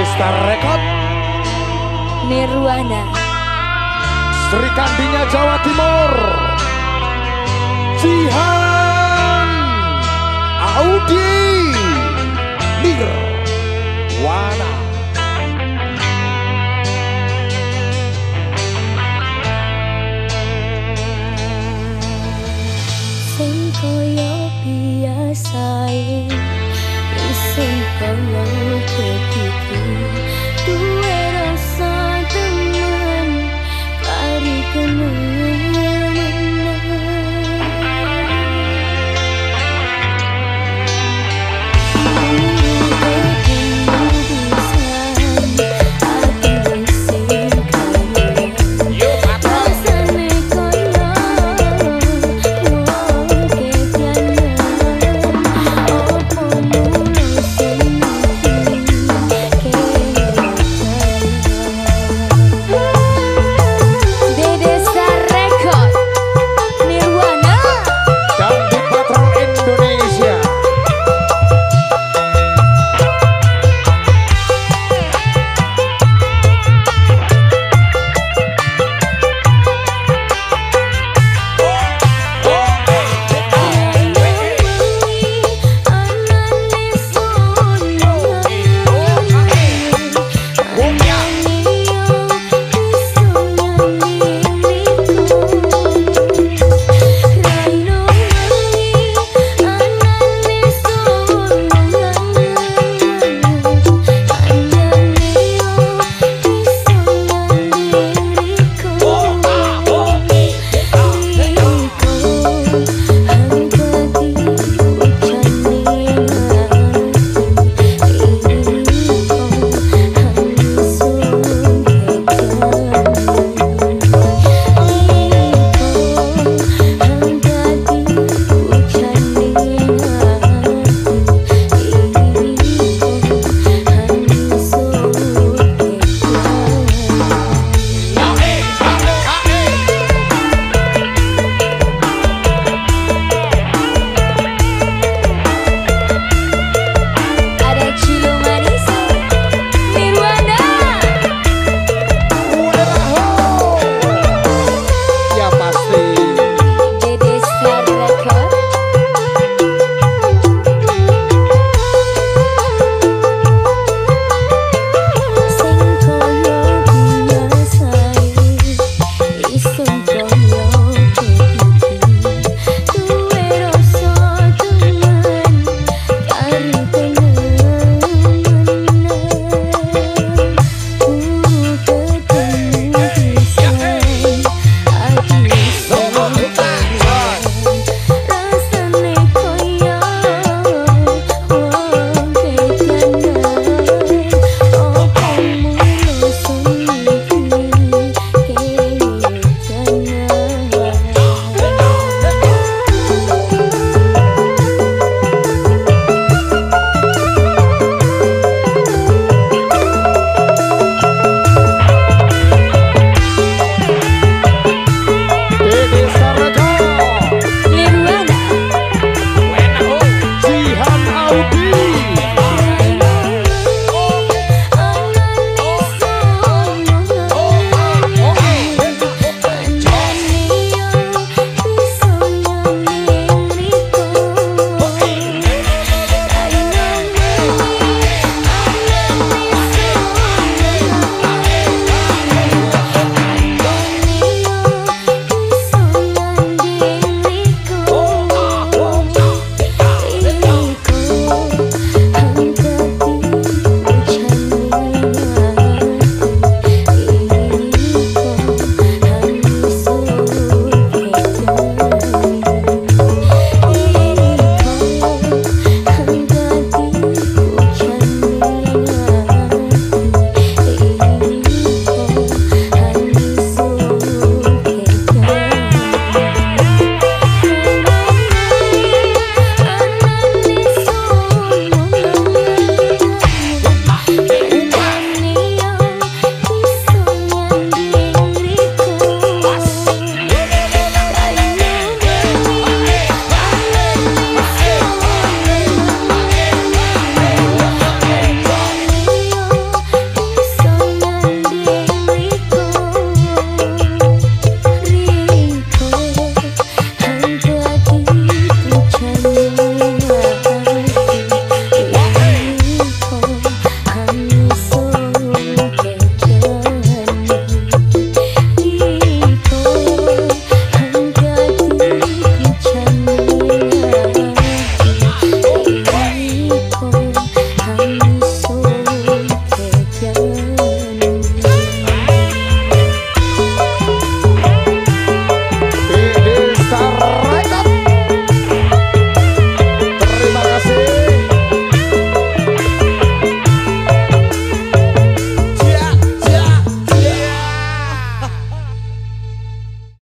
Star Record. Nirwana. Sri Kandinya Jawa Timur. Jihan Audi Nirwana. Sing koyo sing kalau begitu duera